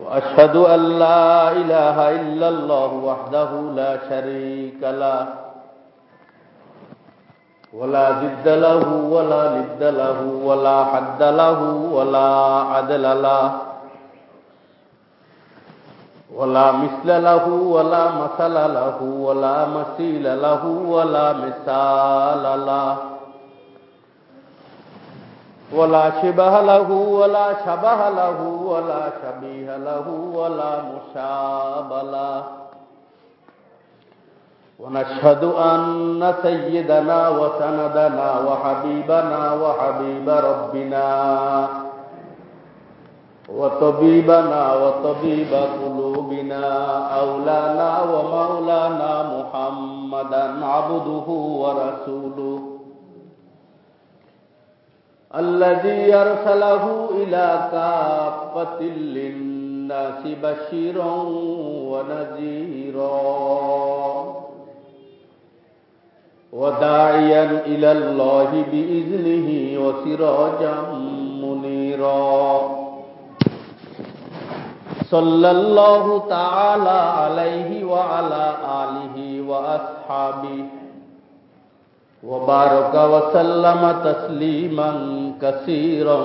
وأشهد أن لا إله إلا الله وحده لا شريك له ولا ضد له ولا ند له ولا حد له ولا عدل له ولا مثل له ولا مثل له ولا مثيل له ولا مثال له. ولا شبه له ولا شبه له ولا شبيه له ولا مشاب له. ونشهد أن سيدنا وسندنا وحبيبنا وحبيب ربنا وطبيبنا وطبيب قلوبنا أولانا ومولانا محمدا عبده ورسوله. الذي أرسله إلى كافة للناس بشيرا ونذيرا وداعيا إلى الله بإذنه وسراجا منيرا صلى الله تعالى عليه وعلى آله وأصحابه وبارك وسلم تسليما كثيرا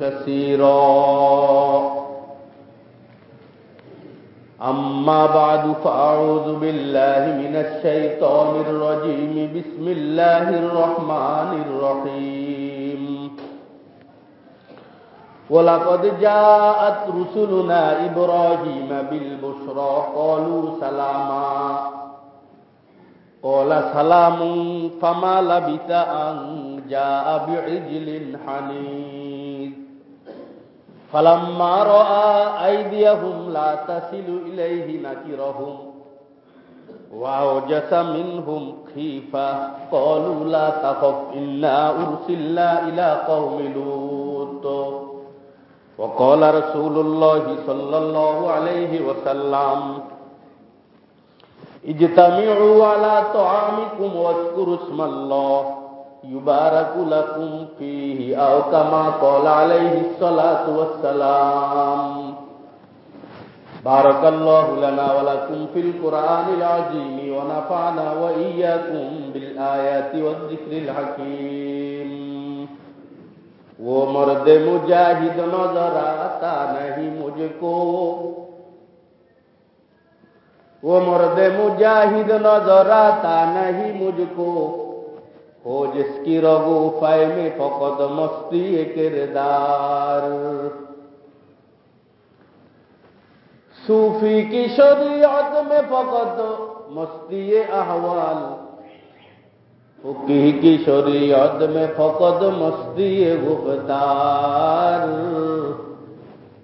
كثيرا. أما بعد فأعوذ بالله من الشيطان الرجيم. بسم الله الرحمن الرحيم. ولقد جاءت رسلنا إبراهيم بالبشرى قالوا سلاما. قال سلام فما لبث أن جاء بعجل حنيذ فلما رأى أيديهم لا تصل إليه نكرهم وأوجس منهم خيفة قالوا لا تخف إنا أرسلنا إلى قوم لوط وقال رسول الله صلى الله عليه وسلم اجتمعوا على طعامكم واذكروا اسم الله يبارك لكم فيه أو كما قال عليه الصلاة والسلام. بارك الله لنا ولكم في القرآن العظيم ونفعنا وإياكم بالآيات والذكر الحكيم. ومرد مجاهد مجاہد نظر آتا वो मर्द मुजाहिद नजर आता नहीं मुझको हो जिसकी रगो फाय में फकत मस्ती किरदार सूफी की शरीयत में फकत मस्ती अहवाल फुकी की शरीयत में फकत मस्ती गुफ्तार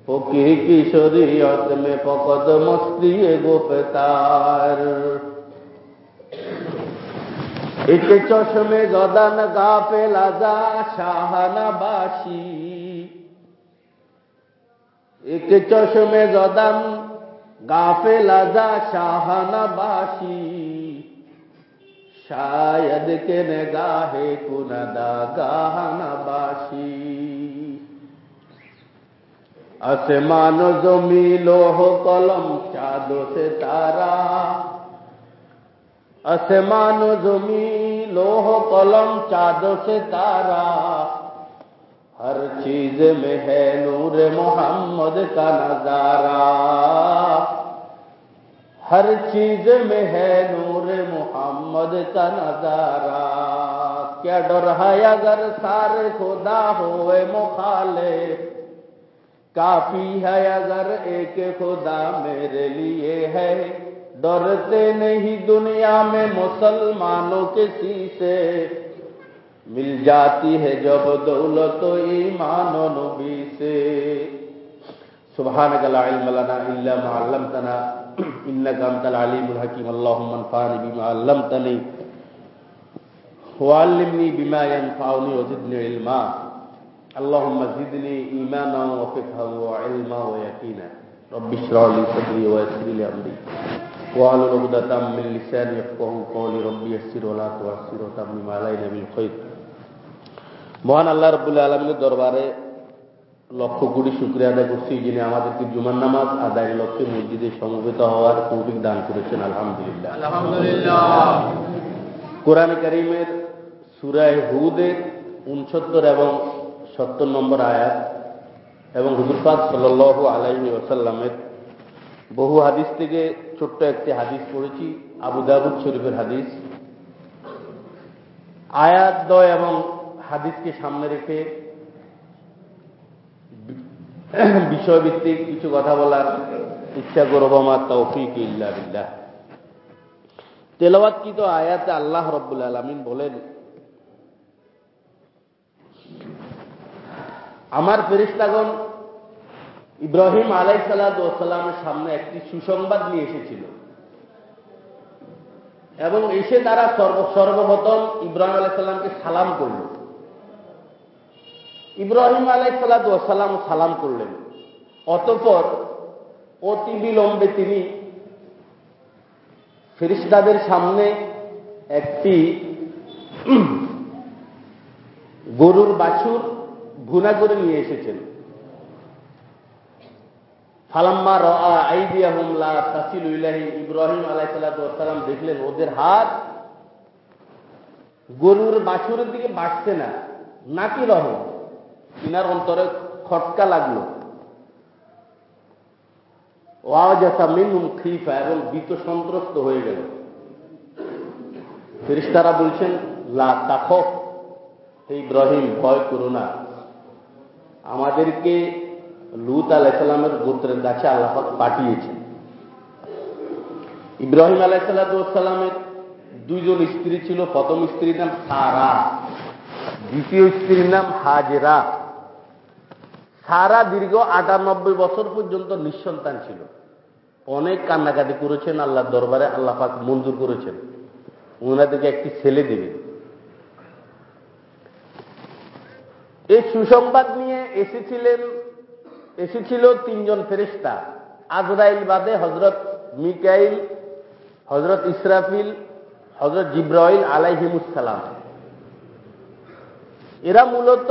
ফকি কিশোরী মে পকদ মস্তি গোপতার এক চশমে গদান গা পেলা যা শাহানা বাসি একে চশমে গদান গা পেলা যা শাহানা বাসি শায়দ কেন গাহে কুনদা গাহানা বাসি آسمان و زمین لوح قلم چاد و ستارا آسمان و زمین لوح قلم چاد و ستارا ہر چیز میں ہے نور محمد کا نظارہ۔ ہر چیز میں ہے نور محمد کا نظارہ۔ کیا ڈر ہے اگر سارے خدا ہوئے مخالف؟ کافی ہے اگر ایک خدا میرے لیے ہے۔ ڈرتے نہیں دنیا میں مسلمانوں کسی سے۔ مل جاتی ہے جب دولت و ایمان و نبی سے۔ سبحانک لا علم لنا الا ما علمتنا انك انت العليم الحكيم اللهم انفعني بما علمتني وعلمني بما ينفعني وزدني علما۔ اللهم زدني إيمانا وفقها وعلما ويقينا رب اشرح لي صدري ويسر لي أمري واحلل عقدة من لساني يفقهوا قولي رب يسر ولا تعسر وتمم علينا بالخير মহান আল্লাহ রবুল্লা আলমের দরবারে লক্ষ কোটি শুক্রিয়া আদায় করছি যিনি আমাদেরকে জুমার নামাজ আদায়ের লক্ষ্যে মসজিদে সমবেত হওয়ার তৌফিক দান করেছেন আলহামদুলিল্লাহ আলহামদুলিল্লাহ কোরআন করিমের সুরায় হুদের উনসত্তর এবং সত্তর নম্বর আয়াত এবং হুজুরপাক সাল আলাইহি ওসাল্লামের বহু হাদিস থেকে ছোট্ট একটি হাদিস পড়েছি, আবু দাবুদ শরীফের হাদিস। আয়াত দয় এবং হাদিসকে সামনে রেখে বিষয়ভিত্তিক কিছু কথা বলার ইচ্ছা করব আমার তৌফিক ইল্লা বিল্লাহ। তো আয়াতে আল্লাহ রব্বুল আলমিন বলেন আমার ফেরিস্তাগণ ইব্রাহিম আলাই সালামের সামনে একটি সুসংবাদ নিয়ে এসেছিল। এবং এসে তারা সর্ব, সর্বপ্রথম ইব্রাহিম আলাইসাল্লামকে সালাম করল। ইব্রাহিম আলাই সালাম সালাম করলেন। অতপর অতি বিলম্বে তিনি ফেরিস্তাদের সামনে একটি গরুর বাছুর ভুনা করে নিয়ে এসেছেন। ফালাম্মা আইদিয়া হুমলা তাসিল ইলাহি ইব্রাহিম আলাহ আলাইসালাম দেখলেন ওদের হাত গরুর বাছুরের দিকে বাড়ছে না। নাকি রহম। তিনার অন্তরে খটকা লাগল। ওয়াজাসা মিনুম খিফা এবং ভীত সন্ত্রস্ত হয়ে গেল। ফেরিস্তারা বলছেন, লা তাখফ। ইব্রাহিম, ভয় করো না। আমাদেরকে লুত আলাইসাল্লামের গোত্রের কাছে আল্লাহাক পাঠিয়েছেন। ইব্রাহিম আলাইসাল্লামের দুইজন স্ত্রী ছিল। প্রথম স্ত্রীর নাম সারা, দ্বিতীয় স্ত্রীর নাম হাজেরা। সারা দীর্ঘ আটানব্বই বছর পর্যন্ত নিঃসন্তান ছিল। অনেক কান্নাকাটি করেছেন আল্লাহর দরবারে, আল্লাহ পাক মঞ্জুর করেছেন। ওনাদেরকে একটি ছেলে দেবেন। এই সুসংবাদ নিয়ে এসেছিলেন, এসেছিল তিনজন ফেরিস্তা আজরাইল বাদে হজরত মিকাইল হজরত ইসরাফিল হজরত জিব্রাইল আলাইহিমুসালাম এরা মূলত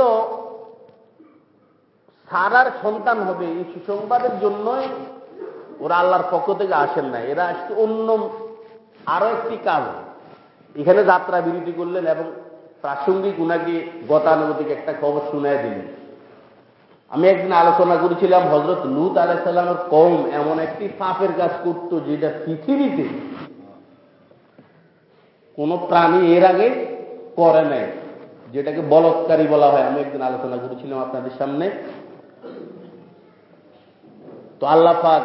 সারার সন্তান হবে। এই সুসংবাদের জন্যই ওরা আল্লাহর পক্ষ থেকে আসেন না এরা আসছে অন্য আরও একটি কাজ এখানে যাত্রা বিরতি করলেন এবং প্রাসঙ্গিক উনাকে গতানুগতিক একটা খবর শুনাই দিলেন। আমি একদিন আলোচনা করেছিলাম হজরত লুত আলাইসাল্লামের কম এমন একটি পাপের কাজ করত যেটা পৃথিবীতে কোন প্রাণী এর আগে করে নাই, যেটাকে বলৎকারী বলা হয়। আমি একদিন আলোচনা করেছিলাম আপনাদের সামনে। তো আল্লাহ পাক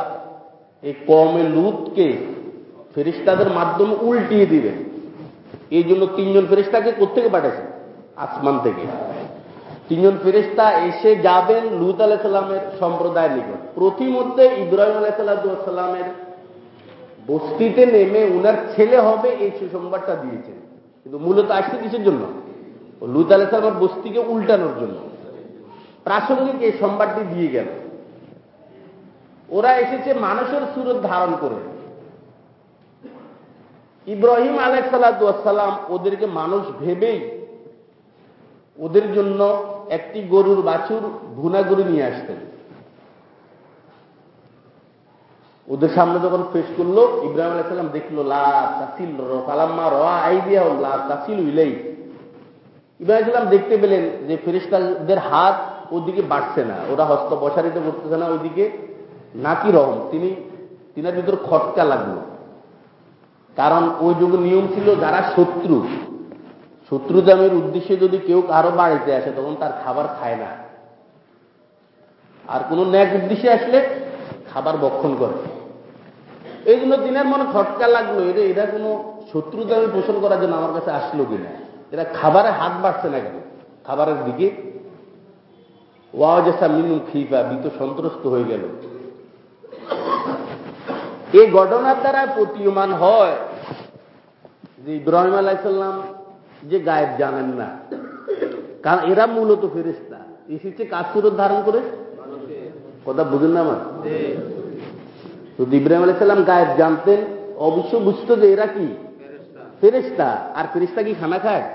এই কমে লুতকে ফেরিস্তাদের মাধ্যমে উল্টিয়ে দিবেন। এই জন্য তিনজন ফেরিস্তাকে কোথেকে পাঠাইছেন? আসমান থেকে। তিনজন ফেরিস্তা এসে যাবেন লুত আলাইসাল্লামের সম্প্রদায়ের নিকট। প্রতিমধ্যে ইব্রাহিম আলাইসাল্লামের বস্তিতে নেমে উনার ছেলে হবে এই সুসংবাদটা দিয়েছেন। কিন্তু মূলত আসছে কিসের জন্য? লুত আলাইসাল্লামের বস্তিকে উল্টানোর জন্য। প্রাসঙ্গিক এই সংবাদটি দিয়ে গেল। ওরা এসেছে মানুষের সুরত ধারণ করে। ইব্রাহিম আলাইসাল্লাম ওদেরকে মানুষ ভেবেই ওদের জন্য একটি গরুর বাছুর ভুনা গরু নিয়ে আসতেন। ওদের সামনে যখন পেশ করল, ইব্রাহিম আলাইসাল্লাম দেখল, লা তাসিল কালাম্মা রা আইডিয়া লা তাসিল ইলাই ইব্রাহিম সাল্লাম দেখতে পেলেন যে ফেরিস্তাদের হাত ওদিকে বাড়ছে না, ওরা হস্ত প্রসারিত করতেছে না ওইদিকে, নাকি রহম। তিনি, তিনার ভিতর খটকা লাগল। কারণ ওই যুগে নিয়ম ছিল যারা শত্রু। শত্রু জামের উদ্দেশ্যে যদি কেউ কারও বাড়িতে আসে, তখন তার খাবার খায় না। আর কোন ন্যাক উদ্দেশ্যে আসলে খাবার বক্ষণ করে। এই জন্য দিনের মনে খটকা লাগল, এরা এরা কোনো শত্রু দামি পোষণ করার জন্য আমার কাছে আসলো কিনা? এরা খাবারে হাত বাড়ছে না কেন? খাবারের দিকে ওয়াজেসা মিনু খিফা বিত সন্ত্রস্ত হয়ে গেল। এই ঘটনার দ্বারা প্রতীয়মান হয় যে ইব্রাহিম আলাইসাল্লাম যে গায়েব জানেন না। কারণ এরা মূলত ফেরিস্তা এসেছে কাজ সুরত ধারণ করে? কথা বুঝুন না আমার? তো ইব্রাহিম আলাইসাল্লাম গায়েব জানতেন, অবশ্য বুঝতো যে এরা কি? ফেরিস্তা আর ফেরিস্তা কি খানা খায়?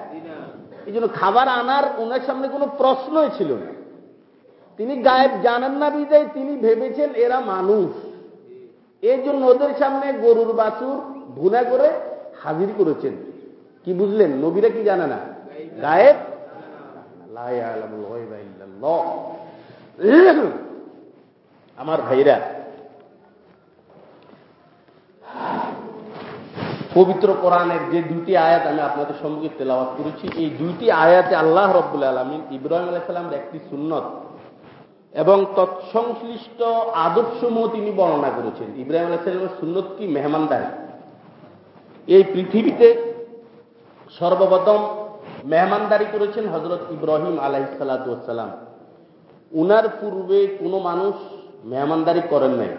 এই জন্য খাবার আনার ওনার সামনে কোনো প্রশ্নই ছিল না। তিনি গায়েব জানেন না বিদায়, তিনি ভেবেছেন এরা মানুষ। এই জন্য ওদের সামনে গরুর বাছুর ভুনা করে হাজির করেছেন। কি বুঝলেন? নবীরা কি জানে না? গায়েব? আমার ভাইরা, পবিত্র কোরআনের যে দুটি আয়াত আমি আপনাদের সম্মুখে তেলাওয়াত করেছি, এই দুইটি আয়াতে আল্লাহ রব্বুল আলমিন ইব্রাহিম আলাইসাল্লামের একটি সুন্নত এবং তৎসংশ্লিষ্ট আদর্শসমূহ তিনি বর্ণনা করেছেন। ইব্রাহিম আলাইসাল্লামের সুন্নত কি? মেহমানদারি। এই পৃথিবীতে সর্বপ্রথম মেহমানদারি করেছেন হজরত ইব্রাহিম আলাইসাল্লাম উনার পূর্বে কোনো মানুষ মেহমানদারি করেন নাই।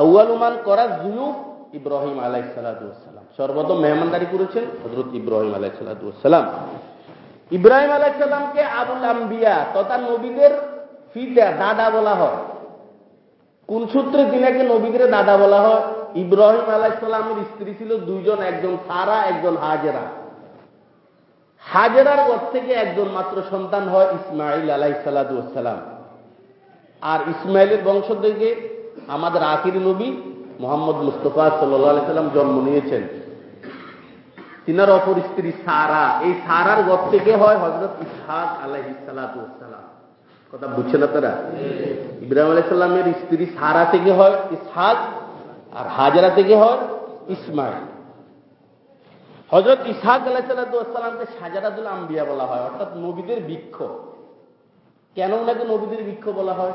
আউয়ালুমান করা জুনুব ইব্রাহিম আলাই সালাম। সর্বপ্রথম মেহমানদারি করেছেন হজরত ইব্রাহিম আলাই সালাম। ইব্রাহিম আলাই সাল্লামকে আবুল আম্বিয়া তথা নবীদের ফিতা দাদা বলা হয়। কোন সূত্রে তিনাকে নবীদের দাদা বলা হয়? ইব্রাহিম আলাই সাল্লামের স্ত্রী ছিল দুইজন, একজন সারা, একজন হাজেরা। হাজেরার ঘর থেকে একজন মাত্র সন্তান হয় ইসমাইল আলাই সালাম আর ইসমাইলের বংশ থেকে আমাদের আখির নবী মোহাম্মদ মুস্তফা সাল্লাহ সাল্লাম জন্ম নিয়েছেন। তিনার অপর স্ত্রী সারা। এই সারার ঘর থেকে হয়? হজরত ইসহাক আলাইসালাম কথা বুঝছেন আপনারা? ইব্রাহিম আলাইসাল্লামের স্ত্রী সারা থেকে হয়? ইসহাক। আর হাজারা থেকে হয়? ইসমাইল। হজরত ইসহাক আলাইসাল্লামকে সাজারাদুল আম্বিয়া বলা হয়, অর্থাৎ নবীদের বৃক্ষ। কেন ওনাকে নবীদের বৃক্ষ বলা হয়?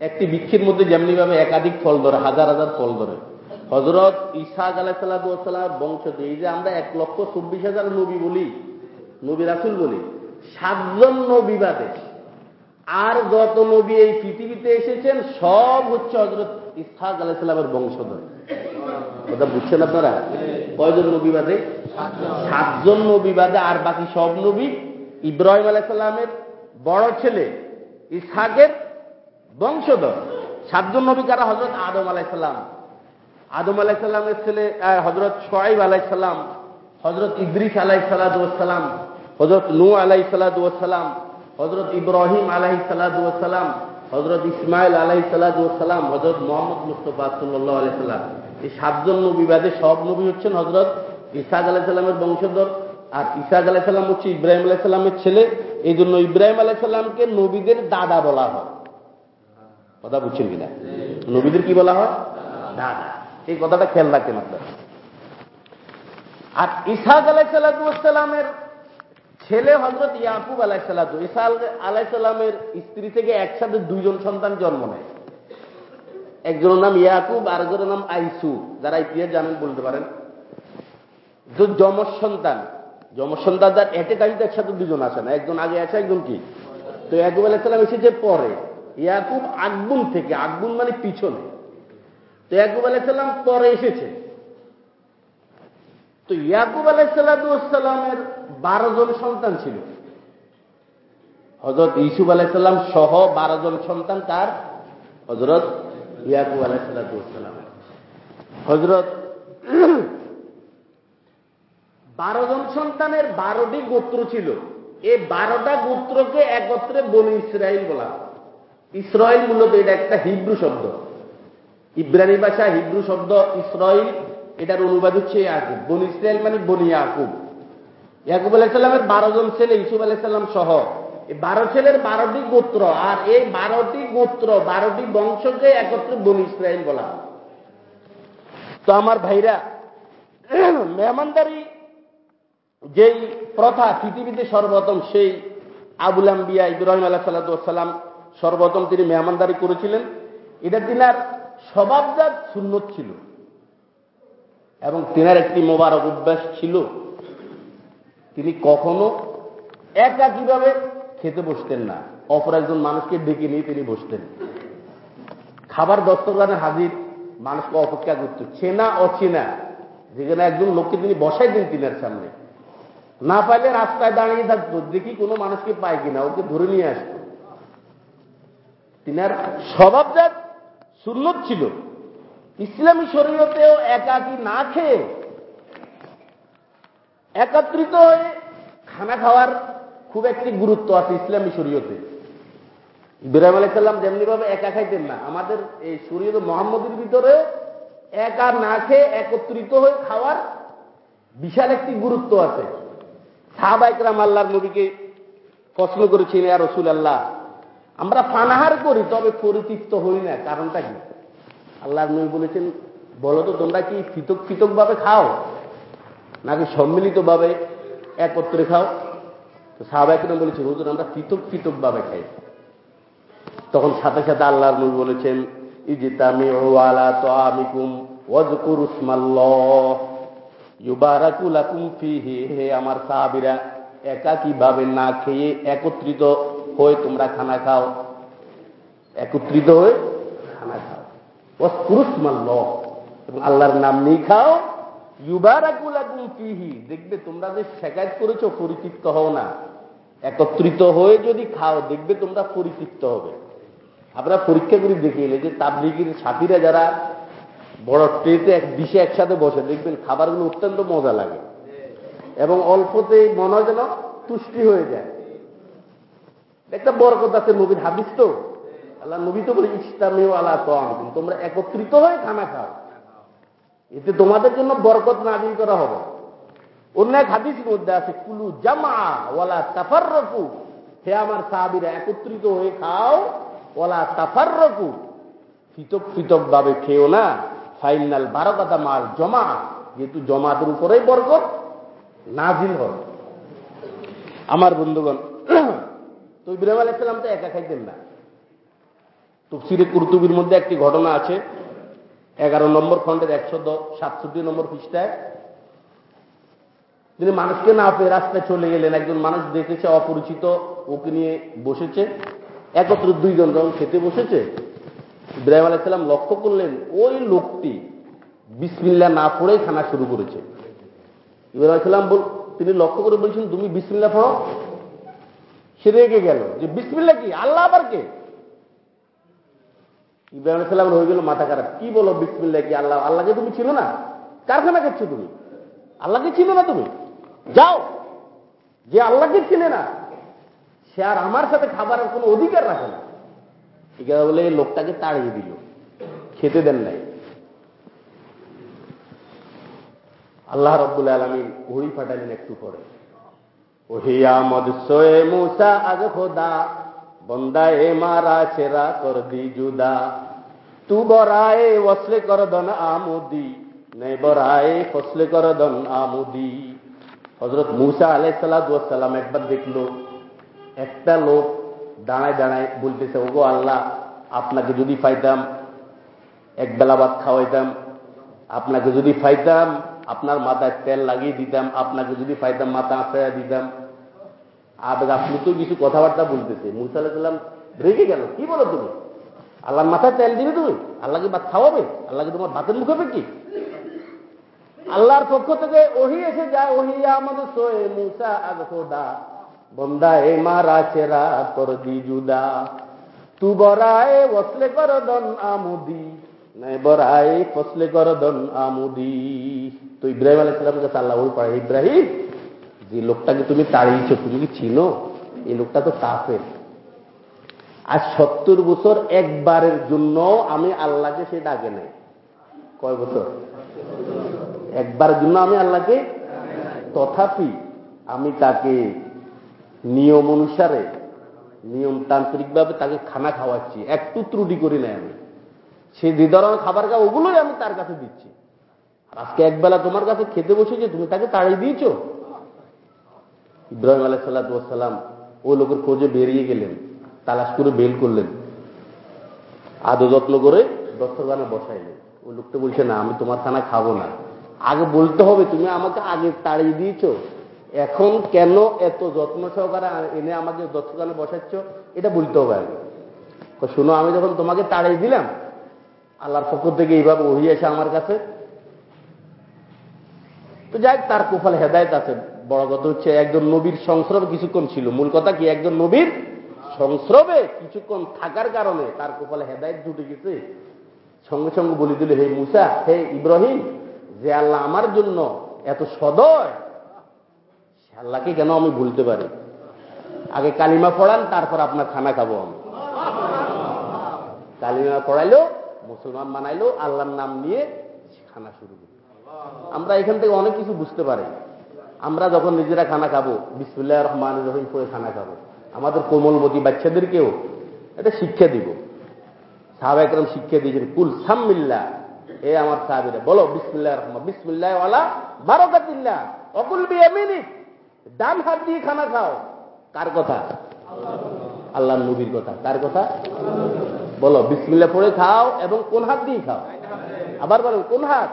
একটি বৃক্ষের মধ্যে যেমনি ভাবে একাধিক ফল ধরে, হাজার হাজার ফল ধরে। হজরত ইসাক আলাহিসাল্লাম বংশ এই যে আমরা এক লক্ষ চব্বিশ হাজার নবী বলি, নবী রাসুল বলি, সাতজন নবী বাদে। আর যত নবী এই পৃথিবীতে এসেছেন, সব হচ্ছে হজরত ইসাক আলাহিসাল্লামের বংশধর। কথা বুঝছেন আপনারা? কয়জন নবী বাদে? সাতজন নবী বাদে, আর বাকি সব নবী ইব্রাহিম আলাহিসাল্লামের বড় ছেলে, ইসহাকের বংশধর। সাতজন নবী কারা? হজরত আদম আলাইসাল্লাম আদম আলাইসাল্লামের ছেলে হজরত সোয়াইব আলাইসাল্লাম হজরত ইদ্রিস আলাই সালাদুয়াসাল্লাম হজরত নু আলাই সালাদুয়াসাল্লাম হজরত ইব্রাহিম আলাহি সালাদুয়াসাল্লাম হজরত ইসমাইল আলাহি সালাদুয়াসাল্লাম হজরত মোহাম্মদ মুস্তফা সাল্লাহ আলাইসাল্লাম এই সাতজন নবী বাদে সব নবী হচ্ছেন হজরত ইসাক আলাইসাল্লামের বংশধর। আর ইসাক আলাইসাল্লাম হচ্ছে ইব্রাহিম আলাইসাল্লামের ছেলে। এই জন্য ইব্রাহিম আলাইসাল্লামকে নবীদের দাদা বলা হয়। কথা বুঝছেন কিনা? নবীদের কি বলা হয়? দাদা। এই কথাটা খেয়াল রাখেন আপনারা। আর ইসাক আলাইসাল্লামের ছেলে হজরত ইয়াকুব আলাইসাল্লাম ইসা আলাইসাল্লামের স্ত্রী থেকে একসাথে দুইজন সন্তান জন্ম নেয়। একজনের নাম ইয়াকুব আর একজনের নাম আইসু যারা ইতিহাস জানেন, বলতে পারেন। যমজ সন্তান যমজ সন্তান তার এট এ টাইম তো একসাথে দুজন আসে না। একজন আগে আছে, একজন কি? তো ইয়াকুব আলাইসাল্লাম এসেছে পরে ইয়াকুব আকবুন থেকে আকবুন মানে পিছনে। তো ইয়াকুব আলাইসাল্লাম পরে এসেছে। তো ইয়াকুব আলাইসাল্লামের বারো জন সন্তান ছিল। হজরত ইসুফ আলাইসাল্লাম সহ বারো জন সন্তান তার হজরত ইয়াকুব আলাইসাল্লাম হজরত বারো জন সন্তানের বারোটি গোত্র ছিল। এই বারোটা গোত্রকে একত্রে বনি ইসরায়েল বলা ইসরায়েল মূলত এটা একটা হিব্রু শব্দ। ইব্রানি ভাষা হিব্রু শব্দ ইসরায়েল এটার অনুবাদ হচ্ছে ইয়াকুব। বন ইসরায়েল মানে বনি ইয়াকুব। ইয়াকুব আলাইসাল্লামের বারো জন ছেলে ইসুফ আলাইসাল্লাম সহ। এই বারো ছেলের বারোটি গোত্র, আর এই বারোটি গোত্র, বারোটি বংশকে একত্রে বন ইসরায়েল বলা তো আমার ভাইরা, মেহমানদারি যেই প্রথা, পৃথিবীতে সর্বপ্রথম, সেই আবুল আম্বিয়া ইব্রাহিম আল্লাহ সাল্লাম সর্বপ্রথম তিনি মেহমানদারি করেছিলেন। এটা তিনার স্বভাবজাত সুন্নত ছিল। এবং তিনার একটি মোবারক অভ্যাস ছিল, তিনি কখনো একা কীভাবে খেতে বসতেন না, অপর একজন মানুষকে ডেকে নিয়ে তিনি বসতেন। খাবার দস্তরখানে হাজির মানুষকে অপেক্ষা করতো, চেনা অচেনা, যেখানে একজন লোককে তিনি বসাই দিন তিনের সামনে। না পাইলে রাস্তায় দাঁড়িয়ে থাকতো, দেখি কোনো মানুষকে পায় কিনা, ওকে ধরে নিয়ে আসতো। তিনার স্বভাবজাত সুন্নত ছিল। ইসলামী শরীয়তেও একাকি না খেয়ে একত্রিত হয়ে খানা খাওয়ার খুব একটি গুরুত্ব আছে ইসলামী শরীয়তে। ইব্রাহিম আলাইসাল্লাম যেমনি ভাবে একা খাইতেন না, আমাদের এই শরীয়ত মোহাম্মদের ভিতরে একা না খেয়ে একত্রিত হয়ে খাওয়ার বিশাল একটি গুরুত্ব আছে। সাহাবাইকরাম আল্লাহর নবীকে প্রশ্ন করেছিলেন আর রসুল আল্লাহ আমরা পানাহার করি, তবে পরিতৃপ্ত হই না, কারণটা কি? আল্লাহর নবী বলেছেন, বলো তো তোমরা কি পৃথক পৃথক ভাবে খাও? নাকি সম্মিলিত ভাবে একত্রে খাও? তো সাহাবাইকরাম বলেছে হুজুর, আমরা পৃথক পৃথক ভাবে খাই। তখন সাথে সাথে আল্লাহর নবী বলেছেন ইজিতামি ওয়ালা তো আমিকুম ওয়াজকুর উসমাল্লাহ ইউবারাকুলাকুম ফিহি, হে আমার সাহাবীরা, একাকীভাবে না খেয়ে একত্রিত হয়ে তোমরা খানা খাও। একত্রিত হয়ে খানা খাও। ওয়াজকুর উসমাল্লাহ এবং আল্লাহর নাম নিয়ে খাও। ইউবারাকুলাকুম ফিহি। দেখবে তোমরা যে শেখায়ত করেছ পরিতৃপ্ত হও না। একত্রিত হয়ে যদি খাও, দেখবে তোমরা পরিতৃপ্ত হবে। আমরা পরীক্ষা করে দেখি এলে যে তাবলিগির সাথীরা যারা বড় ট্রেতে এক ডিশে একসাথে বসে, দেখবেন খাবারগুলো অত্যন্ত মজা লাগে। এবং অল্পতে মনে হয় যেন তুষ্টি হয়ে যায়। একটা বড় কথা আছে নবীর হাদিস তো। আল্লাহ নবী তো বলে ইসলামীয় আল্লাহ তো তোমরা একত্রিত হয়ে খানা খাও। এতে তোমাদের জন্য বরকত নাজিল করা হবে। অন্য এক হাদিস মধ্যে আছে, কুলু জামা ওয়ালা তাফার রকু হে আমার সাহাবিরা, একত্রিত হয়ে খাও ওলা তাফার রকু পৃথক পৃথক ভাবে খেও না। ফাইনাল বারো কথা মাল জমা, যেহেতু জমাতের উপরেই বরকত নাজিল হয় আমার বন্ধুগণ তো ইব্রাহিম আলাইসালাম তো একা খাইতেন না। তফসিরে কুরতুবির মধ্যে একটি ঘটনা আছে, এগারো নম্বর খণ্ডের একশো সাতষট্টি নম্বর পৃষ্ঠায়। তিনি মানুষকে না পেয়ে রাস্তায় চলে গেলেন, একজন মানুষ দেখেছে, অপরিচিত, ওকে নিয়ে বসেছে, একত্র দুইজন যখন খেতে বসেছে, ইব্রাহিম আলাইসাল্লাম লক্ষ্য করলেন, ওই লোকটি বিসমিল্লা না পড়েই খানা শুরু করেছে। ইব্রাহিম আলাইসাল্লাম তিনি লক্ষ্য করে বলছেন, তুমি বিসমিল্লা পড়ো সে রেগে গেল। যে বিসমিল্লা কি? আল্লাহ আবার কে? ইব্রাহিম আলাইসাল্লাম হয়ে গেল, মাথা খারাপ। কি বলো বিসমিল্লা কি? আল্লাহ, আল্লাহকে তুমি ছিল না? কারখানা খাচ্ছ তুমি? আল্লাহকে ছিল না তুমি? যাও। যে আল্লাহকে চিনে না, সে আর আমার সাথে খাবারের কোনো অধিকার রাখে না। ঠিক আছে বলে লোকটাকে তাড়িয়ে দিল। খেতে দেন নাই। আল্লাহ রব্বুল আলমী ঘড়ি ফাটালেন একটু পরে। ওহিয়া মদ সোয়ে মুসা আজ খোদা বন্দা এ মারা চেরা কর দি জুদা। তু বরায়ে ওসলে কর দন আমুদি, নে বরায়ে ফসলে কর দন আমুদি। হজরত মুসা আলাই সালাম একবার দেখল, একটা লোক দাঁড়ায় দাঁড়ায় বলতেছে, ওগো আল্লাহ, আপনাকে যদি পাইতাম, এক বেলা ভাত খাওয়াইতাম, আপনাকে যদি পাইতাম আপনার মাথায় তেল লাগিয়ে দিতাম, আপনাকে যদি পাইতাম মাথা আঁচড়াইয়া দিতাম। আর আপনি তো কিছু কথাবার্তা বলতেছে। মুসা আলাহিসাল্লাম রেগে গেল। কি বলো তুমি? আল্লাহর মাথায় তেল দিবে তুমি? আল্লাহকে ভাত খাওয়াবে? আল্লাহকে তোমার ভাতের মুখাবে কি? আল্লাহর পক্ষ থেকে ওহি এসে যায়, ওহি আমাদের সোয়ে মুসা আগ বন্দা এ মারা চেরা কর দি জুদা। তু বরায় ওসলে কর দন আমুদি নাই বরায় ফসলে কর দন আমুদি। তো ইব্রাহিম আলাইসালামের কাছে আল্লাহ ওই পায় ইব্রাহিম, যে লোকটাকে তুমি তাড়িয়েছ, তুমি কি ছিল? এই লোকটা তো কাফের। আর সত্তর বছর একবারের জন্য আমি আল্লাহকে সে ডাকে নাই। কয় বছর? একবারের জন্য আমি আল্লাহকে তথাপি আমি তাকে নিয়ম অনুসারে, নিয়মতান্ত্রিকভাবে তাকে খানা খাওয়াচ্ছি। একটু ত্রুটি করি নাই আমি। সে যে ধরনের খাবার খাওয়া ওগুলোই আমি তার কাছে দিচ্ছি। আজকে একবেলা তোমার কাছে খেতে বসেছে, তুমি তাকে তাড়িয়ে দিয়েছ? ইব্রাহিম আলাহ সাল্লাম ওই লোকের খোঁজে বেরিয়ে গেলেন, তালাশ করে বেল করলেন। আদো যত্ন করে দস্তরখানে বসাইলেন। ওই লোকটা বলছে, না, আমি তোমার খানা খাব না। আগে বলতে হবে, তুমি আমাকে আগে তাড়িয়ে দিয়েছ। এখন কেন এত যত্ন সহকারে এনে আমাকে দস্তরখানে বসাচ্ছ? এটা বলতে হবে আগে। শুনো, আমি যখন তোমাকে তাড়িয়ে দিলাম, আল্লাহর পক্ষ থেকে এইভাবে ওহি এসে আমার কাছে তো যাই তার কুফল হেদায়ত আছে। বড় কথা হচ্ছে, একজন নবীর সংস্রবে কিছুক্ষণ ছিল। মূল কথা কি, একজন নবীর সংস্রবে কিছুক্ষণ থাকার কারণে তার কুফলে হেদায়ত জুটে গেছে। সঙ্গে সঙ্গে বলে দিল, হে মুসা, হে ইব্রাহিম, যে আল্লাহ আমার জন্য এত সদয়, সে আল্লাহকে কেন আমি ভুলতে পারি? আগে কালিমা পড়ান, তারপর আপনার খানা খাব আমি। কালিমা পড়াইলো, মুসলমান বানাইলো, আল্লাহর নাম নিয়ে খানা শুরু আমরা এখান থেকে অনেক কিছু বুঝতে পারি। আমরা যখন নিজেরা খানা খাব বিসমুল্লাহ রহমান রহিম করে খানা খাব, আমাদের কোমলবতী বাচ্চাদেরকেও এটা শিক্ষা দিব। সাহাবাহাম শিক্ষা দিয়েছেন, কুল সাম্মিল্লা এ আমার সাহাবিরা বলো বিসমুল্লাহ রহমান বিসমুল্লাহ ওয়ালা বারকাতিল্লাহ অকুল বিয়ামিনি ডান হাত দিয়ে খানা খাও কার কথা? আল্লাহ নবীর কথা। কার কথা? বলো বিসমিল্লা পড়ে খাও এবং কোন হাত দিয়ে খাও? আবার বলেন, কোন হাত?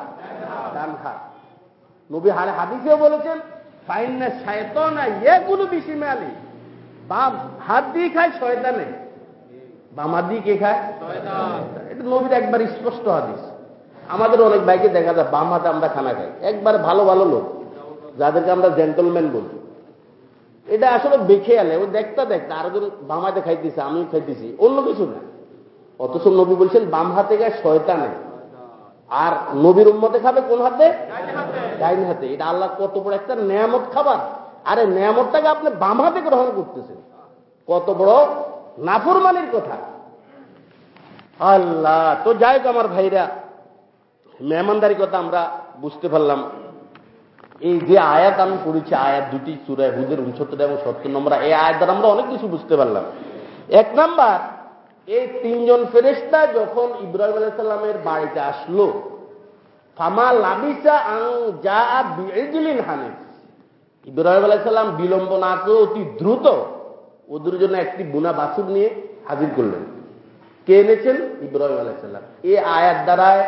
ডান হাত নবী হারে হাদিসেও বলেছেন, ফাইন্না শায়তানা ইয়াকুলু বিশিমালি। বাম হাত দিয়ে খায় শয়তানে, বাম হাত দিয়ে কে খায়? এটা নবীর একবার স্পষ্ট হাদিস। আমাদের অনেক বাইকে দেখা যায়, বাম হাতে আমরা খানা খাই। একবার ভালো ভালো লোক, যাদেরকে আমরা জেন্টলম্যান বলি। এটা আসলে বেখে আলে ও দেখতে দেখতে আরেকজন বাম হাতে খাইতেছে, আমিও খাইতেছি, অন্য কিছু না। অথচ নবী বলছেন, বাম হাতে গায়ে শয়তানে। আর নবীর উম্মতে খাবে কোন হাতে? ডাইন হাতে। এটা আল্লাহ কত বড় একটা নিয়ামত খাবার। আরে নিয়ামতটাকে আপনি বাম হাতে গ্রহণ করতেছেন। কত বড় নাফরমানির কথা। আল্লাহ, তো যাই হোক আমার ভাইরা, মেহমানদারি কথা আমরা বুঝতে পারলাম। এই যে আয়াত আমি পড়েছি, আয়াত দুটি সুরায় হুদের উনসত্তর এবং সত্তর নম্বর, এই আয়াত দ্বারা আমরা অনেক কিছু বুঝতে পারলাম। এক নাম্বার এই তিনজন ফেরেস্তা যখন ইব্রাহিম আলাইসাল্লামের বাড়িতে আসলো, ফামা লাবিসা আং যা বিজিলিন হানিফ। ইব্রাহিম আলাইসাল্লাম বিলম্ব না করে অতি দ্রুত ওদের জন্য একটি বুনা বাসুর নিয়ে হাজির করলেন। কে এনেছেন? ইব্রাহিম আলাইসাল্লাম এই আয়াত দ্বারায়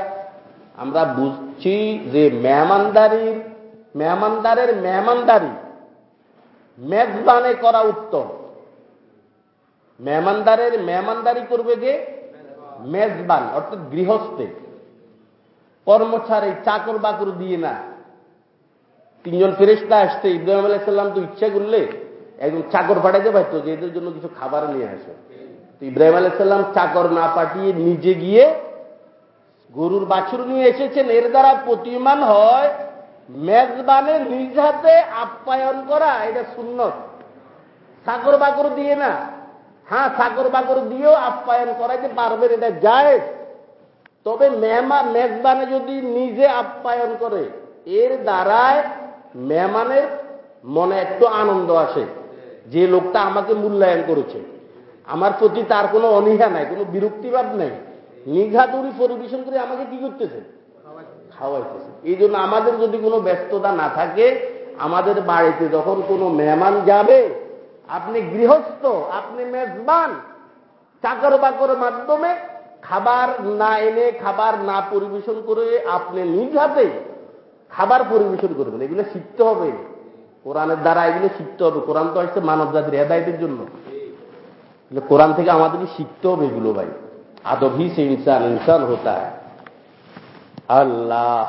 আমরা বুঝছি যে মেহমানদারির, মেহমানদারের মেহমানদারি, মেজবানে করা উত্তম। মেহমানদারের মেহমানদারি করবে যে মেজবান, অর্থাৎ গৃহস্থে। কর্মচারী চাকর বাকর দিয়ে না। তিনজন ফেরেস্তা আসতে ইব্রাহিম আলাইসাল্লাম তো ইচ্ছা করলে একজন চাকর পাঠাইতে পারতো যে এদের জন্য কিছু খাবার নিয়ে আসে। তো ইব্রাহিম আলাইসাল্লাম চাকর না পাঠিয়ে নিজে গিয়ে গরুর বাছুর নিয়ে এসেছেন। এর দ্বারা প্রতিমান হয় মেজবানের নিজ হাতে আপ্যায়ন করা, এটা সুন্নত। চাকর বাকর দিয়ে না। হ্যাঁ সাগর বাকর দিয়েও আপ্যায়ন করাইতে পারবেন এটা যায়। তবে মেহমান মেজবানে যদি নিজে আপ্যায়ন করে, এর দ্বারায় মেহমানের মনে একটু আনন্দ আসে। যে লোকটা আমাকে মূল্যায়ন করেছে। আমার প্রতি তার কোনো অনীহা নাই, কোনো বিরক্তিভাব নেই। নিঘাতুরি পরিবেশন করে আমাকে কি করতেছে? খাওয়াইতেছে। এই জন্য আমাদের যদি কোনো ব্যস্ততা না থাকে, আমাদের বাড়িতে যখন কোনো মেহমান যাবে আপনি গৃহস্থ, আপনি মেজবান চাকর বাকর মাধ্যমে খাবার না এনে, খাবার না পরিবেশন করে আপনি নিজ হাতে খাবার পরিবেশন করবেন। এগুলো শিখতে হবে। কোরআনের দ্বারা এগুলো শিখতে হবে। কোরআন তো আসছে মানব জাতির হেদায়তের জন্য। কোরআন থেকে আমাদেরকে শিখতে হবে এগুলো ভাই। আদবি সে ইনসান ইনসান হতা আল্লাহ।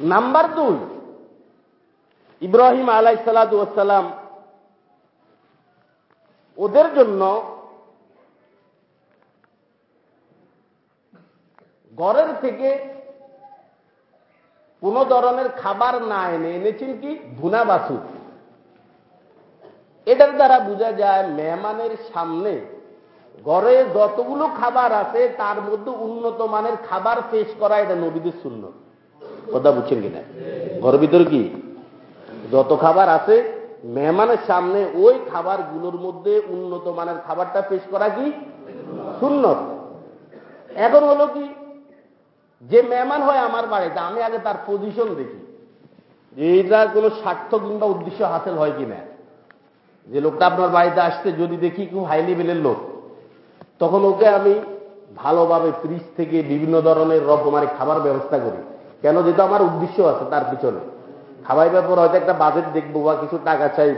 নাম্বার দুই, ইব্রাহিম আলাই সালাম ওদের জন্য ঘরের থেকে কোন ধরনের খাবার না এনে এনেছেন কি? ভুনা বাসু এটার দ্বারা বোঝা যায়, মেহমানের সামনে ঘরে যতগুলো খাবার আছে, তার মধ্যে উন্নত মানের খাবার পেশ করা এটা নবীদের শূন্য কথা বুঝছেন কিনা? ঘরের ভিতরে কি? যত খাবার আছে মেহমানের সামনে ওই খাবারগুলোর মধ্যে উন্নত মানের খাবারটা পেশ করা কি? শূন্য এখন হলো কি, যে মেহমান হয় আমার বাড়িতে, আমি আগে তার পজিশন দেখি। যে এইটার কোনো স্বার্থ কিংবা উদ্দেশ্য হাসিল হয় কিনা। যে লোকটা আপনার বাড়িতে আসতে যদি দেখি খুব হাই লেভেলের লোক, তখন ওকে আমি ভালোভাবে ফ্রিজ থেকে বিভিন্ন ধরনের রকমারি খাবার ব্যবস্থা করি। কেন? যেহেতু আমার উদ্দেশ্য আছে তার পিছনে। খাবার ব্যাপার হয়তো একটা বাজেট দেখব বা কিছু টাকা চাইব।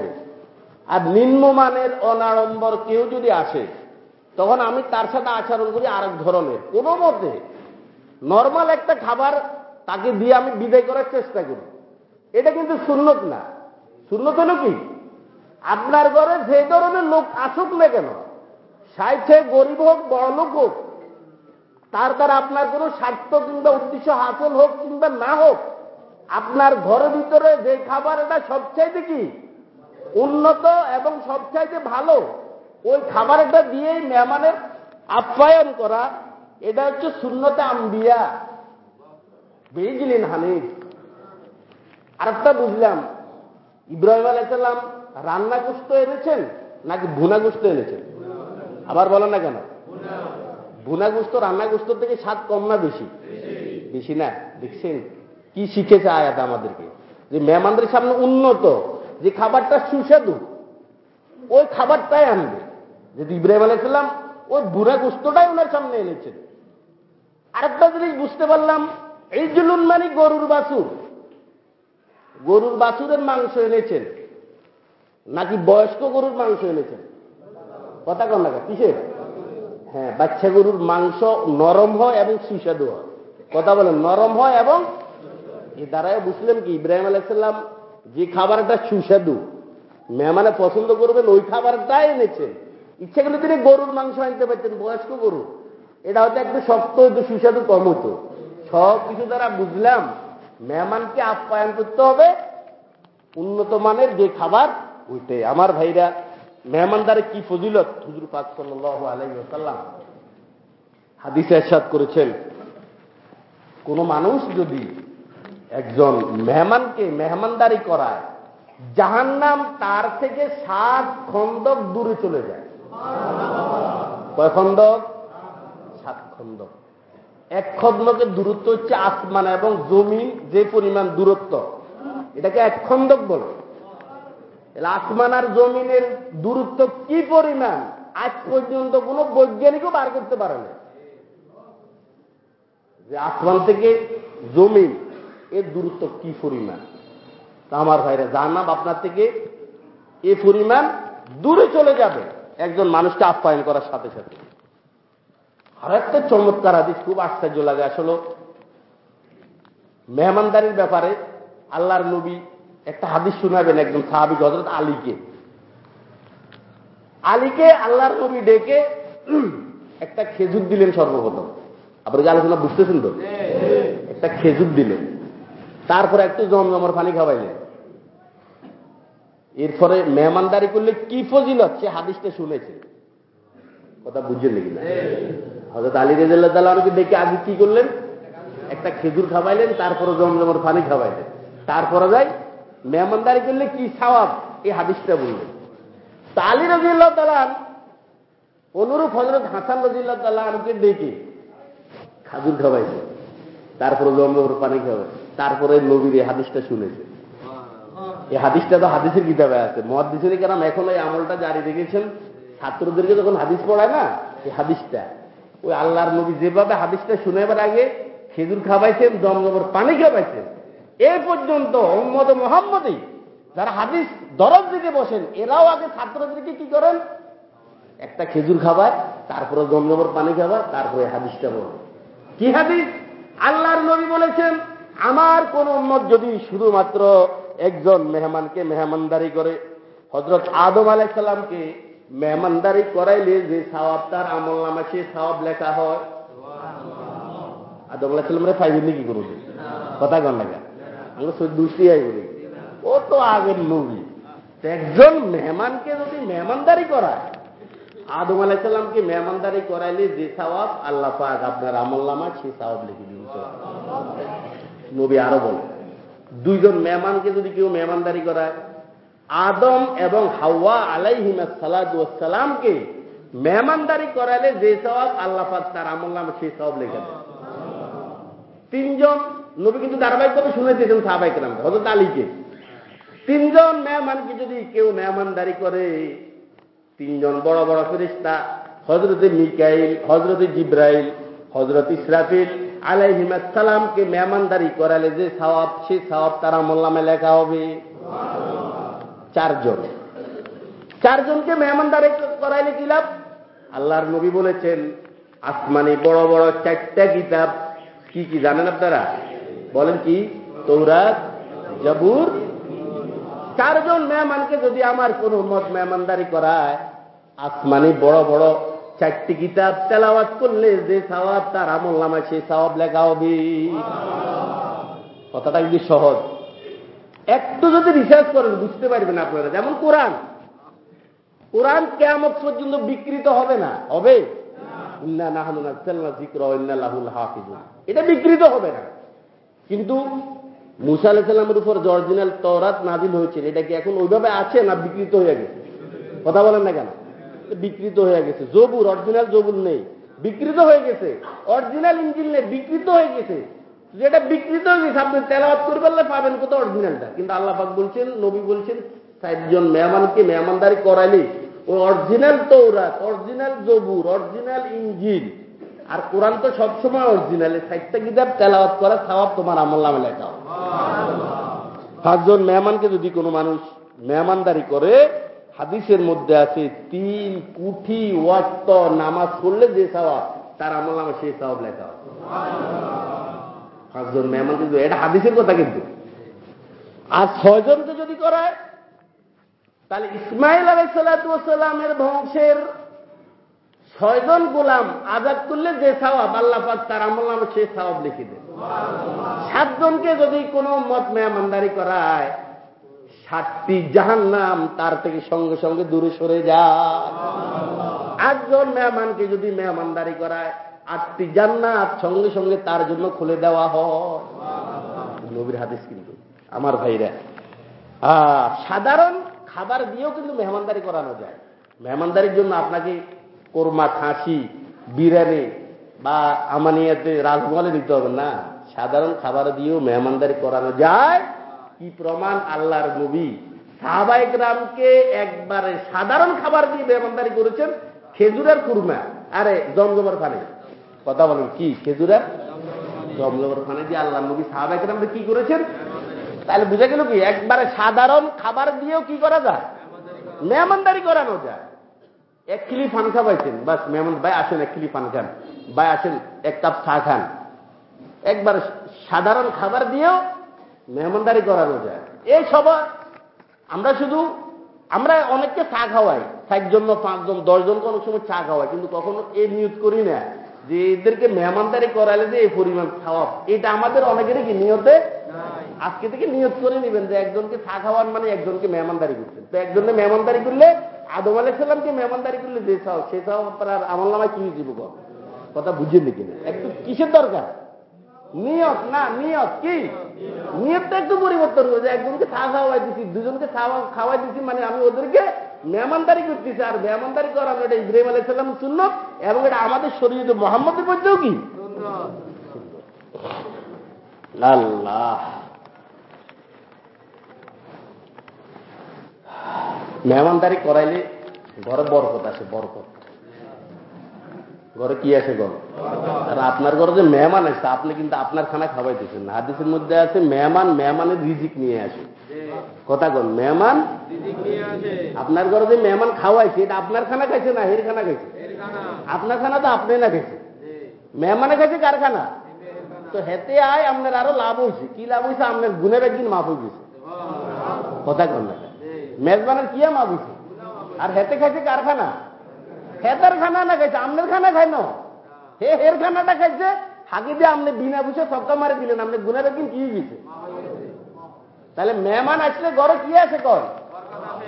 আর নিম্নমানের অনাড়ম্বর কেউ যদি আসে, তখন আমি তার সাথে আচরণ করি আরেক ধরনের। কোনো মতে নর্মাল একটা খাবার তাকে দিয়ে আমি বিদায় করার চেষ্টা করি। এটা কিন্তু সুন্নত না। সুন্নত হলো কি? আপনার ঘরে যে ধরনের লোক আসুক না কেন সাইছে গরিব হোক, বড় লোক হোক, তার দ্বারা আপনার কোনো স্বার্থ কিংবা উদ্দেশ্য হাসিল হোক কিংবা না হোক আপনার ঘরের ভিতরে যে খাবার এটা সবচাইতে কি? উন্নত এবং সবচাইতে ভালো, ওই খাবারটা দিয়েই মেহমানের আপ্যায়ন করা, এটা হচ্ছে শূন্যতে আম্বিয়া। বেজিলেন হানিফ। আরেকটা বুঝলাম, ইব্রাহিম আলাইসাল্লাম রান্না গোস্ত এনেছেন নাকি ভুনা গুস্ত এনেছেন? আবার বলেন না কেন? ভুনা গুস্ত রান্না গোস্ত থেকে স্বাদ কম না বেশি? বেশি না, দেখছেন? কি শিখেছে আয়াত আমাদেরকে? যে মেহমানদের সামনে উন্নত, যে খাবারটা সুস্বাদু, ওই খাবারটাই আনবে। যদি ইব্রাহিম আলাইসাল্লাম ওই বুড়া গোস্তটাই ওনার সামনে এনেছেন। আরেকটা জিনিস বুঝতে পারলাম এই জুলুন মানে গরুর বাছুর। গরুর বাছুরের মাংস এনেছেন। নাকি বয়স্ক গরুর মাংস এনেছেন? কথা কন না কিসের? হ্যাঁ বাচ্চা গরুর মাংস নরম হয় এবং সুস্বাদু হয়। কথা বলেন, নরম হয় এবং এ দ্বারাই বুঝলেন কি, ইব্রাহিম আলাইসাল্লাম যে খাবারটা সুস্বাদু মেহমানে পছন্দ করবেন, ওই খাবারটাই এনেছেন ইচ্ছা করলে তিনি গরুর মাংস আনতে পারতেন, বয়স্ক গরু। এটা হয়তো একটু শক্ত হইতো সুস্বাদু, কম হতো। সব কিছু দ্বারা বুঝলাম, মেহমানকে আপ্যায়ন করতে হবে, উন্নত মানের যে খাবার, ওইটাই। আমার ভাইরা মেহমানদারে কি ফজিলত? হুজুর পাক সাল্লাহ আলাইসাল্লাম হাদিসে এরশাদ করেছেন, কোন মানুষ যদি একজন মেহমানকে মেহমানদারি করায় জাহান নাম তার থেকে সাত খন্দক দূরে চলে যায়। কয় খন্দক? সাত খন্দক। এক খন্দকের দূরত্ব হচ্ছে আসমান এবং জমিন, যে পরিমাণ দূরত্ব। এটাকে এক খন্দক বলে। আসমান আর জমিনের দূরত্ব কি পরিমাণ? আজ পর্যন্ত কোনো বৈজ্ঞানিকও বার করতে পারে না যে আসমান থেকে জমিন এর দূরত্ব কি পরিমাণ? তা আমার ভাইরা জানাব আপনার থেকে এ পরিমাণ দূরে চলে যাবে একজন মানুষকে আপ্যায়ন করার সাথে সাথে। আর একটা চমৎকার হাদিস খুব আশ্চর্য লাগে। আসলে মেহমানদারির ব্যাপারে আল্লাহর নবী একটা হাদিস শোনাবেন একজন সাহাবিক হজরত আলীকে। আলীকে আল্লাহর নবী ডেকে একটা খেজুর দিলেন সর্বপ্রথম। আপনার কি আলোচনা বুঝতেছেন তো? একটা খেজুর দিলেন। তারপরে একটু জমজমার পানি খাওয়াইলেন এরপরে মেহমানদারি করলে কি ফজিলত? সে হাদিসটা শুনেছে। কথা বুঝছেন নাকি না? হজরত আলী রেজাল্লাহ তালা আমাকে ডেকে আগে কি করলেন? একটা খেজুর খাওয়াইলেন, তারপরে জমজমার পানি খাওয়াইলেন। তারপরে যাই, মেহমানদারি করলে কি সওয়াব? এই হাদিসটা বললেন। তা আলী রাজিল্লাহ তালান অনুরূপ হজরত হাসান রাজিল্লাহ তালাকে ডেকে খাজুর খাওয়াইছে তারপরে জমজমর পানি খাওয়াই তারপরে নবীর এই হাদিসটা শুনেছে। এই হাদিসটা তো হাদিসের কিতাবে আছে। মহাদিসের কেরাম এখন এই আমলটা জারি রেখেছেন। ছাত্রদেরকে যখন হাদিস পড়ায় না এই হাদিসটা ওই আল্লাহর নবী যেভাবে হাদিসটা শুনেবার আগে খেজুর খাওয়াইছেন জমজমর পানি খাওয়াইছেন এই পর্যন্ত মোহাম্মদ মোহাম্মদই যারা হাদিস দরজ দিকে বসেন এরাও আগে ছাত্রদেরকে কি করেন? একটা খেজুর খাবার তারপরে জমজমর পানি খাবার তারপরে হাদিসটা বলেন। কি হাদিস? আল্লাহর নবী বলেছেন আমার কোন উন্মত যদি শুধুমাত্র একজন মেহমানকে মেহমানদারি করে হজরত আদম আলাইসাল্লামকে মেহমানদারি করাইলে যে সাওয়াব তার আমল নামা সে সাওয়াব লেখা হয়। আদম আলাইসাল্লামরে পাইবেন কি করুন কথা কন লাগা আমরা দুষ্টি আই বলি। ও তো আগের নবী। একজন মেহমানকে যদি মেহমানদারি করায় আদম আলাইসাল্লামকে মেহমানদারি করাইলে যে সাওয়াব আল্লাহ পাক আপনার আমল নামা সে সাওয়াব লিখে দিন নবী আরও বলে দুইজন মেহমানকে যদি কেউ মেহমানদারি করায়, আদম এবং হাওয়া আলাইহিমা সালামকে মেহমানদারি করাইলে যে সবাব আল্লাহ তার আমল নামে সেই সব লেখা দেয় তিনজন, নবী কিন্তু ধারাবাহিকভাবে শুনে দিয়েছেন সাহাবাই কেরাম হজরত আলীকে। তিনজন মেহমানকে যদি কেউ মেহমানদারি করে, তিনজন বড় বড় ফেরিস্তা হজরতে মিকাইল হজরতে জিব্রাইল হজরত ইসরাফিল আলাইহিমাসালামকে মেহমানদারি করালে যে সওয়াব সে সওয়াব তারা মোল্লামে লেখা হবে। চারজন। চারজনকে মেহমানদারি করাইলে কি লাভ? আল্লাহর নবী বলেছেন, আসমানি বড় বড় চারটা কিতাব। কি কি জানেন আপনারা? বলেন কি? তৌরাত জাবুর। চারজন মেহমানকে যদি আমার কোন মত মেহমানদারি করায়, আসমানি বড় বড় চারটি কিতাব তেলাওয়াত করলে যে সওয়াব, তার আমল নামায় সেই সওয়াব লেখা হবে। কথাটা কিন্তু সহজ। একটু যদি রিসার্চ করেন, বুঝতে পারবেন আপনারা। যেমন কোরআন। কোরআন কেমন পর্যন্ত বিকৃত হবে না? হবে? এটা বিকৃত হবে না। কিন্তু মুসা আলাহিসাল্লামের উপর জর্জিনাল তরাত নাজিল হয়েছিল এটা কি এখন ওইভাবে আছে না বিকৃত হয়ে গেছে? কথা বলেন না কেন? বিকৃত হয়ে গেছে। জবুর অরিজিনাল জবুর নেই। বিকৃত হয়ে গেছে। অরিজিনাল ইঞ্জিন নেই, বিকৃত হয়ে গেছে। যেটা বিকৃত হয়ে গেছে, আপনি তেলাওয়াত করে পারলে পাবেন কোথাও অরিজিনালটা কিন্তু আল্লাহ পাক বলছেন, নবী বলছেন ষাটজন মেহমানকে মেহমানদারি করাইলে। ওই অরিজিনাল তৌরাত অরিজিনাল জবুর অরিজিনাল ইঞ্জিন আর কোরআন তো সবসময় অরিজিনাল ষাটটা কিতাব তেলাওয়াত করা সওয়াব তোমার আমল নামে লেখা। পাঁচজন মেহমানকে যদি কোনো মানুষ মেহমানদারি করে হাদিসের মধ্যে আছে, তিন কুঠি ওয়াক্ত নামাজ পড়লে যে সওয়াব, তার আমল নামে সেই সওয়াব লেখা পাঁচজন মেহমান কিন্তু, এটা হাদিসের কথা কিন্তু। আর ছয়জনকে যদি করায় তাহলে ইসমাইল আলাইসাল্লামের বংশের ছয়জন গোলাম আজাদ করলে যে সাওয়াব, আল্লাহ পাক তার আমল নামে সেই সাওয়াব লিখে দেন। সাতজনকে যদি কোনো মত মেহমানদারি করায় ষাটটি জাহান নাম তার থেকে সঙ্গে সঙ্গে দূরে সরে যায়। আটজন মেহমানকে যদি মেহমানদারি করায়, আটটি জান্নাত সঙ্গে সঙ্গে তার জন্য খুলে দেওয়া হয়। নবীর হাদিস কিন্তু, আমার ভাইরা। সাধারণ খাবার দিয়েও কিন্তু মেহমানদারি করানো যায়। মেহমানদারির জন্য আপনাকে কোরমা, খাসি, বিরিয়ানি বা আমানিয়াতে রাজমহলে দিতে হবে না। সাধারণ খাবার দিয়েও মেহমানদারি করানো যায়। কি প্রমাণ? আল্লাহর নবী সাহাবাইক রামকে একবারে সাধারণ খাবার দিয়ে মেহমানদারি করেছেন খেজুরের কুরমা। আরে, জমজমর খানে কথা বলেন, কি? খেজুরের? জমজমর খানে দিয়ে আল্লাহ নবী সাহাবাইক রামকে কি করেছেন? তাহলে বুঝা গেল কি? একবারে সাধারণ খাবার দিয়েও কি করা যায়? মেহমানদারি করানো যায়। এক কিলি ফান খাওয়াইছেন। বাস, মেহমান, ভাই আসেন, এক কিলি ফান খান। ভাই আসেন, এক কাপ চা খান। একবার সাধারণ খাবার দিয়েও মেহমানদারি করানো যায় এই সবার আমরা শুধু আমরা অনেককে চা খাওয়াই। ষাট জন্য পাঁচজন দশজনকে অনেক সময় চা খাওয়াই কিন্তু কখনো এই নিয়োগ করি না যে এদেরকে মেহমানদারি করালে যে এই পরিমাণ খাওয়া। এটা আমাদের অনেকেরই কি নিয়তে? আজকে থেকে নিয়োগ করে নেবেন যে একজনকে চা খাওয়ান মানে একজনকে মেহমানদারি করছেন। তো একজনকে মেহমানদারি করলে আদম আলাইসাল্লামকে মেহমানদারি করলে যে চাও সে চাও আপনার আমল নামায় কি দিব কথা বুঝেন নাকি না একটু কিসের দরকার? নিয়ত না নিয়ত কি? নিয়তটা একটু পরিবর্তন করে যে একজনকে চা খাওয়াই দিচ্ছি দুজনকে খাওয়াই দিচ্ছি মানে আমি ওদেরকে মেহমানদারি করতেছি। আর মেহমানদারি করানো এটা ইব্রাহিম আলাইসাল্লাম শূন্য এবং এটা আমাদের শরীরে মোহাম্মদের মধ্যেও কি? মেহমানদারি করাইলে ঘরে বরকত আছে, বরকত। ঘরে কি আছে ঘর আর আপনার ঘরে যে মেহমান আসছে, আপনি কিন্তু আপনার খানা খাওয়াইতেছেন না। হাদিসের মধ্যে আছে, মেহমান মেহমানের রিজিক নিয়ে আসে। কথা কন, মেহমান আপনার ঘরে যে মেহমান খাওয়াইছে, এটা আপনার খানা খাইছে না হের খানা খাইছে? আপনার খানা তো আপনি না খাইছে মেহমানে খাইছে কার খানা? তো হেতে আয়, আপনার আরও লাভ হয়েছে কি লাভ হয়েছে আপনার গুণের একদিন মাফ হয়ে গেছে। কথা কন না মেজবানের কি মাফ হয়েছে আর হেতে খাইছে কার খানা? হেতার খানা না খাইছে আমনের খানা খাই না। হে হের খানাটা খাইছে হাকি দিয়ে আপনি বিনা বুঝে সবটা মারে দিলেন আপনি গুণের একদিন কি গেছে? তাহলে মেহমান আসলে ঘরে কি আছে কর?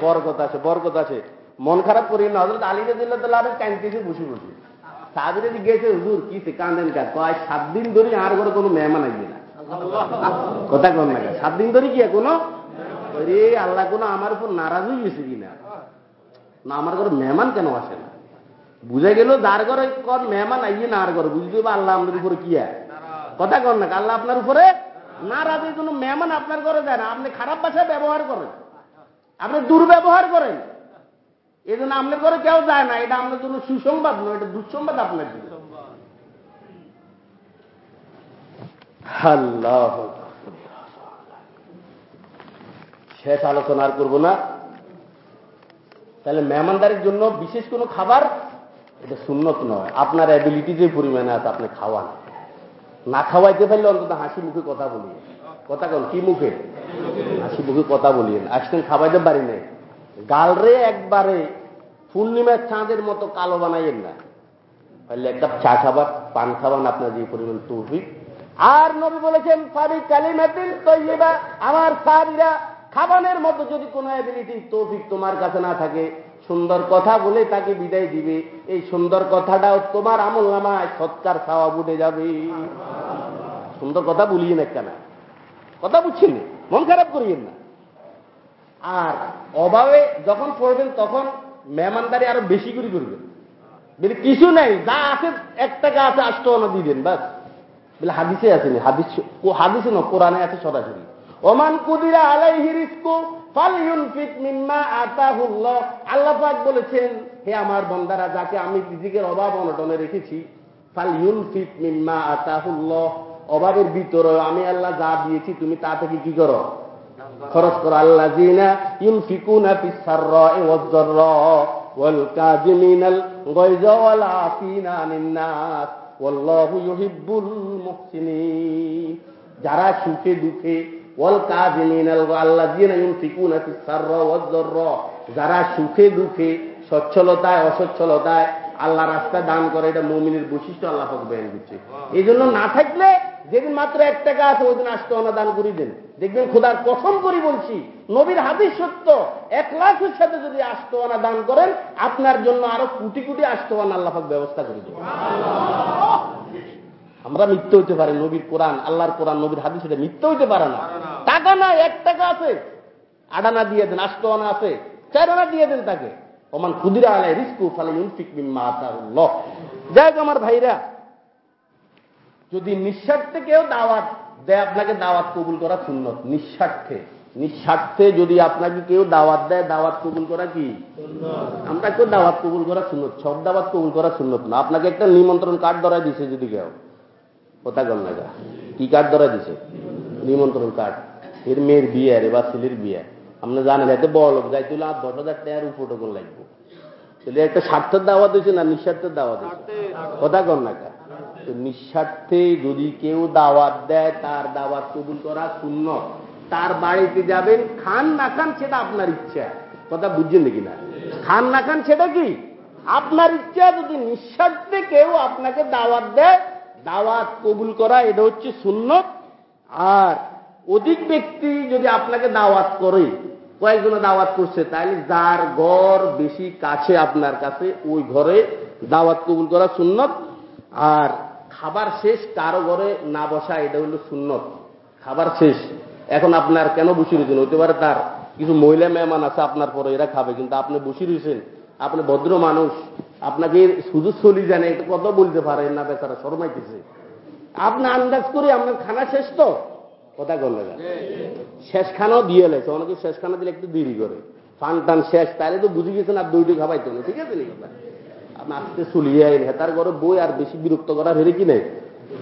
বরকত আছে বরকত আছে। মন খারাপ করি না হজরত তাহলে আমি কানতেছি বসে বসে। সাহাবিরে গেছে, হুজুর, কি কান্দেন কা কয় সাত দিন ধরে আর ঘরে কোনো মেহমান আসবে না। কথা কন না? সাত দিন ধরে কি কোনো? আল্লাহ কোনো আমার উপর নারাজ হয়ে গেছে কিনা? না, আমার ঘরে মেহমান কেন আসে না? বুঝে গেল যার ঘরে কর মেহমান আইয়ে না আর ঘরে বুঝতে পারবে আল্লাহ আমাদের উপরে কি কথা কর না আল্লাহ আপনার উপরে নারাজ এই জন্য মেহমান আপনার ঘরে যায় না। আপনি খারাপ ভাষায় ব্যবহার করেন। আপনি দুর্ব্যবহার করেন। এই জন্য আপনার ঘরে কেউ যায় না। এটা আপনার জন্য সুসংবাদ নয় এটা দুঃসংবাদ আপনার জন্য। আল্লাহ শেষ আলোচনা আর করব না। তাহলে মেহমানদারির জন্য বিশেষ কোনো খাবার এটা সুন্নত নয়। আপনার অ্যাবিলিটি যে পরিমাণে আছে, আপনি খাওয়ান। না খাওয়াইতে পারলে অন্তত হাসি মুখে কথা বলিয়ে। কথা কন, কি মুখে? হাসি মুখে কথা বলিয়েন। আসতেন খাওয়াইতে পারি নাই। গালরে একবারে পূর্ণিমার চাঁদের মতো কালো বানাইয়েন না। তাহলে এক কাপ চা খাবার, পান খাবান আপনার যে পরিমাণ তৌফিক। আর নবী বলেছেন ফারি কালিমাতিল তৈবা আমার সাহাবিরা খাবানের মতো যদি কোনো অ্যাবিলিটি তৌফিক তোমার কাছে না থাকে সুন্দর কথা বলে তাকে বিদায় দিবে। এই সুন্দর কথাটাও তোমার আমল নামায় সৎকার খাওয়া উঠে যাবে। সুন্দর কথা বলিয়ে না। কেন কথা বুঝছেন মন খারাপ করিয়েন না। আর অভাবে যখন পড়বেন তখন মেহমানদারি আরও বেশি করে করবেন। বলে কিছু নাই, যা আছে এক টাকা আছে, আষ্ট আনা দিয়ে দেন, বাস। বলে হাদিসে আছে হাদিস, হাদিসে না, কোরআনে আছে সরাসরি। ওমান কুদিরা আলাইহি আতাহুল্লাহ। আল্লাহ পাক বলেছেন, হে আমার বন্দারা, যাকে আমি রিজিকের অভাব অনটনে রেখেছি, ফালইউনফিক মিম্মা আতাহুল্লাহ, অভাবের ভিতরে আমি আল্লাহ যা দিয়েছি, তুমি তা থেকে কি করো? খরচ করো। আল্লাহ জিনা ওয়াজ যাররা ওয়াল কাযিমিনাল গায়জা ওয়াল আফিনা আনিন ওয়াল্লাহু ইউহিব্বুল মুহসিনিন। যারা সুখে দুঃখে ওয়াল আল্লাযিনা ইউনফিকুনা যারা সুখে দুঃখে সচ্ছলতায় অসচ্ছলতায় আল্লাহ রাস্তা দান করে এটা মুমিনের বৈশিষ্ট্য আল্লাহ পাক বয়ান দিচ্ছে। এই জন্য না থাকলে যেদিন মাত্র এক টাকা আছে ওই দিন আষ্ট আনা দান করে দেন। দেখবেন খোদার কসম করি বলছি নবীর হাদিস সত্য। এক লাখের সাথে যদি আষ্ট আনা দান করেন আপনার জন্য আরও কোটি কোটি আষ্ট আনা আল্লাহ পাক ব্যবস্থা করে দেবেন। আমরা মিথ্যে হইতে পারি নবীর কোরআন আল্লাহর কোরআন নবীর হাদিস এটা মিথ্যে হইতে পারে না। টাকা না এক টাকা আছে। আডানা দিয়ে দেন আষ্ট আনা আছে। চার আনা দিয়ে দেন তাকে। ওমান ক্ষুদিরা আলাই রিস্কু ফালে ইউনফিক মিম্মা আতাহুল্লাহ। যাই আমার ভাইরা যদি নিঃস্বার্থে কেউ দাওয়াত দেয় আপনাকে দাওয়াত কবুল করা সুন্নত। নিঃস্বার্থে। নিঃস্বার্থে যদি আপনাকে কেউ দাওয়াত দেয় দাওয়াত কবুল করা কি? আমরা কেউ দাওয়াত কবুল করা সুন্নত। সব দাওয়াত কবুল করা সুন্নত না। আপনাকে একটা নিমন্ত্রণ কার্ড ধরা দিছে যদি কেউ। কোথা গণ না কি কার্ড ধরা দিছে? নিমন্ত্রণ কার্ড এর মেয়ের বিয়ে রে বা ছেলের বিয়ে। আপনি জানেন এতে বড় লোক যাইতে হলে আর দশ হাজার টাকার উপটোকন লাগবে। তাহলে একটা স্বার্থের দাওয়াত হয়েছে না নিঃস্বার্থের দাওয়াত হয়েছে? কথা কর না তো নিঃস্বার্থে যদি কেউ দাওয়াত দেয় তার দাওয়াত কবুল করা শূন্য তার বাড়িতে যাবেন খান না খান সেটা আপনার ইচ্ছা। কথা বুঝছেন নাকি না? খান না খান সেটা কি? আপনার ইচ্ছা যদি নিঃস্বার্থে কেউ আপনাকে দাওয়াত দেয় দাওয়াত কবুল করা, এটা হচ্ছে সুন্নত। আর অধিক ব্যক্তি যদি আপনাকে দাওয়াত করে, কয়েকজনে দাওয়াত করছে, তাহলে যার ঘর বেশি কাছে আপনার কাছে, ওই ঘরে দাওয়াত কবুল করা সুন্নত। আর খাবার শেষ, কারও ঘরে না বসা, এটা হলো সুন্নত। খাবার শেষ। এখন আপনার কেন বসে রয়েছেন হইতে পারে তার কিছু মহিলা মেহমান আছে আপনার পরে, এরা খাবে, কিন্তু আপনি বসে রয়েছেন আপনি ভদ্র মানুষ। আপনাকে সুযোগ চলি জানে এটা কত বলতে পারেন না, বেচারা শরমাইতেছে। আপনি আন্দাজ করে আপনার খানা শেষ তো? কথা করলে শেষ খানাও দিয়ে লেছে। অনেকে শেষ খানা দিলে একটু দেরি করে। ফান টান শেষ, তাহলে তো বুঝে গেছেন আর দুইটি খাবাইতো না ঠিক আছে আপনি আজকে চলিয়ে আইন। হেতার ঘরে বই আর বেশি বিরক্ত করার হেরে কি নেই?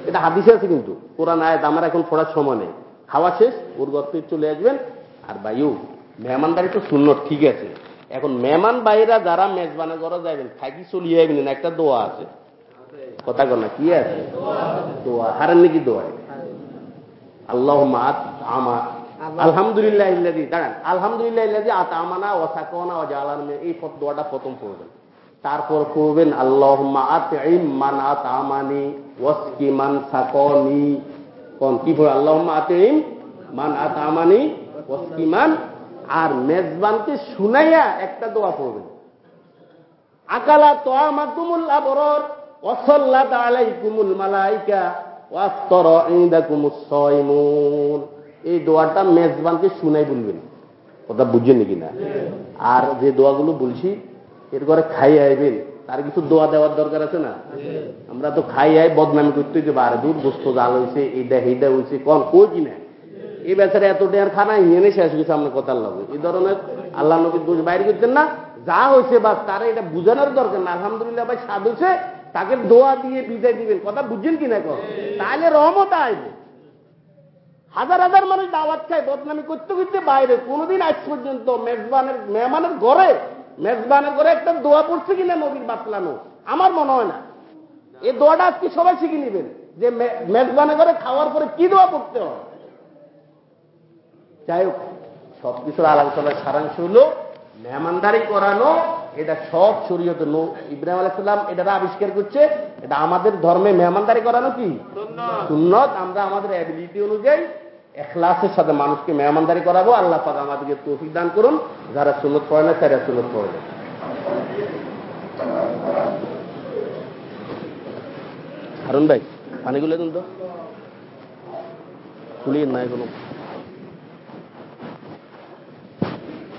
এটা হাদিসে আছে কিন্তু। কোরআন আয়াত আমার এখন পড়ার সময় নেই। খাওয়া শেষ, ওর থেকে চলে আসবেন। আর বাইও মেহমানদারি তো শূন্য ঠিক আছে। এখন মেহমান বাইরা যারা মেজবানা করা যাবেন থাকি চলিয়ে আইবেন না একটা দোয়া আছে। কথা কর না কি আছে? দোয়া হারেন নাকি দোয়া? আল্লাহ মাত আমা। আলহামদুলিল্লাহ ইল্লাদি দাঁড়ান আলহামদুলিল্লাহ ইল্লাদি আত আমানা ও জালান এই দোয়াটা প্রথম পড়বেন। তারপর পড়বেন আল্লাহ মান আতামানি ওয়াসকি মান সাকনি কোন কি পড়ে? আল্লাহ আতঈম মান আতামানি ওয়াসকি মান আর মেজবানকে শুনাইয়া একটা দোয়া পড়বেন। আকালা তোয়ামাকুমুল আবরর ওয়াসাল্লাত আলাইকুমুল মালাইকা, ওয়াস্তর ইনদাকুমুস সাইমুন। এই দোয়াটা মেজবানকে শুনাই বলবেন। কথা বুঝছেন নাকি না? আর যে দোয়াগুলো বলছি, এর ঘরে খাই আইবেন, তার কিছু দোয়া দেওয়ার দরকার আছে না? আমরা তো খাই আই, বদনামি করতে বারে দূর বস্ত জাল হয়েছে এইটা সেইটা হয়েছে কন, কই কি না এই বেচারে এত ডেয়ার খানা এনে শেষ হয়েছে আপনার কথার লাগে। এই ধরনের আল্লাহ নবীর দোষ বাইরে করতেন না। যা হয়েছে বা তারা এটা বুঝানোর দরকার না। আলহামদুলিল্লাহ ভাই স্বাদ হয়েছে। তাকে দোয়া দিয়ে বিদায় দিবেন। কথা বুঝছেন কি না কন তাহলে রহমত আইবে হাজার হাজার মানুষ দাওয়াত খায়, বদনামি করতে করতে বাইরে। কোনোদিন আজ পর্যন্ত মেজবানের, মেহমানের ঘরে, মেজবানের ঘরে একটা দোয়া পড়ছে কিনা নবীর বাতলানো? আমার মনে হয় না। এই দোয়াটা আজকে সবাই শিখে নেবেন যে মে- মেজবানে করে খাওয়ার পরে কি দোয়া পড়তে হয়? যাই হোক সবকিছুর আলোচনার সারাংশ হলো মেহমানদারি করানো এটা সব শরীয়তে নো ইব্রাহিম আলাইসাল্লাম এটা আবিষ্কার করছে এটা আমাদের ধর্মে মেহমানদারি করানো কি? সুন্নত। আমরা আমাদের অ্যাবিলিটি অনুযায়ী এখলাসের সাথে মানুষকে মেহমানদারি করাবো আল্লাহ পাক আমাদেরকে তৌফিক দান করুন যারা সুন্নত পড়ে না তারা সুন্নত পড়ে না হারুন ভাই পানিগুলো দিন তো খুলিয়ে না এগুলো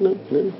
no, no.